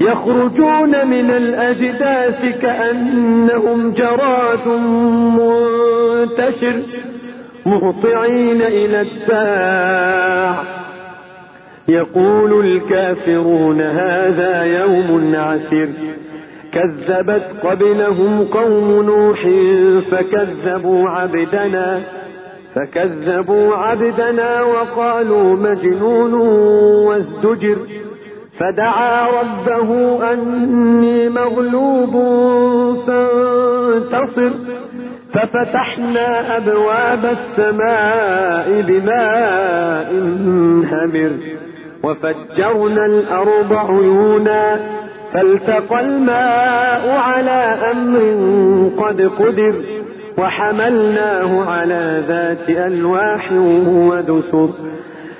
يخرجون من الأجداث كأنهم جراد منتشر مهطعين إلى الداع. يقول الكافرون هذا يوم عسر كذبت قبلهم قوم نوح فكذبوا عبدنا فكذبوا عبدنا وقالوا مجنون وازدجر. فدعا ربه أني مغلوب فانتصر ففتحنا أبواب السماء بماء همر وفجرنا الأرض عيونا فالتقى الماء على أمر قد قدر وحملناه على ذات ألواح ودسر.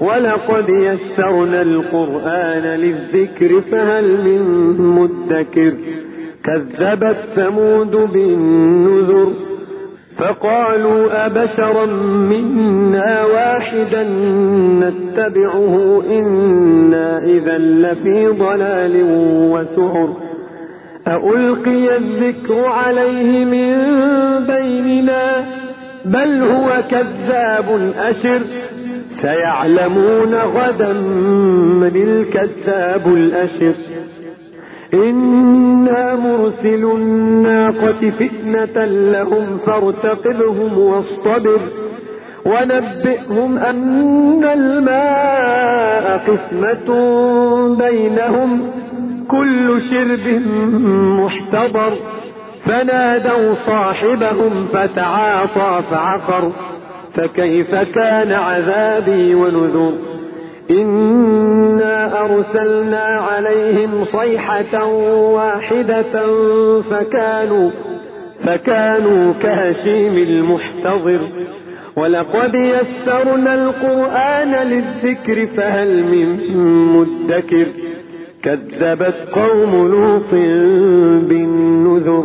ولقد يسرنا القرآن للذكر فهل من مدكر؟ كذبت ثمود بالنذر فقالوا أبشرا منا واحدا نتبعه إنا إذا لفي ضلال وسعر. ألقي الذكر عليه من بيننا؟ بل هو كذاب أشر. سيعلمون غدا من الكذاب الأشر. إنا مرسل الناقة فتنة لهم فارتقبهم واصطبر. ونبئهم أن الماء قسمة بينهم. كل شرب محتضر. فنادوا صاحبهم فتعاطى فعقر فكيف كان عذابي ونذر إنا أرسلنا عليهم صيحة واحدة فكانوا فكانوا كهشيم المحتضر ولقد يسرنا القرآن للذكر فهل من مدكر كذبت قوم لوط بالنذر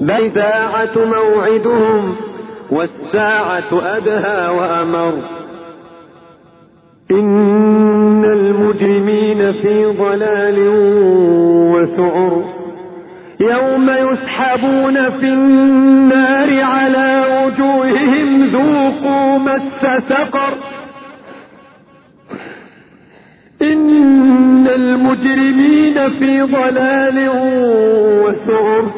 بل ساعة موعدهم والساعة أدهى وأمر. إن المجرمين في ضلال وسعر. يوم يسحبون في النار على وجوههم ذوقوا مس سقر. إن المجرمين في ضلال وسعر.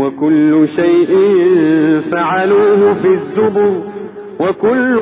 وكل شيء فعلوه في الزبر وكل